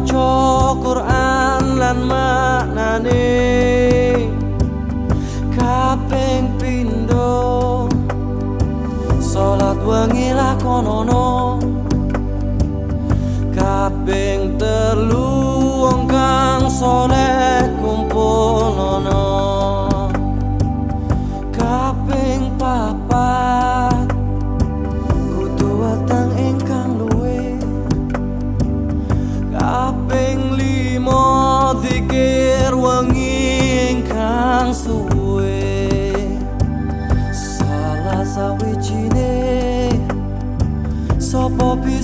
maca Quran lan maknane. Kaping pindho salat wengi lakonono. Kaping telu sa wichine so popi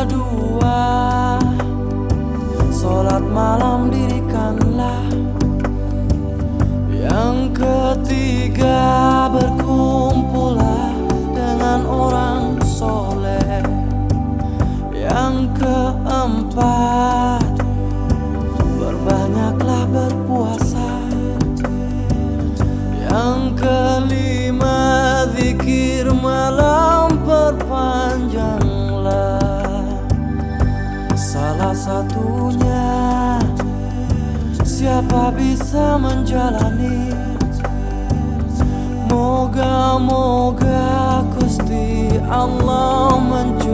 kedua. Sholat malam dirikanlah. Yang ketiga Satunya. Siapa bisa menjalani? Moga-moga Gusti Allah menjalani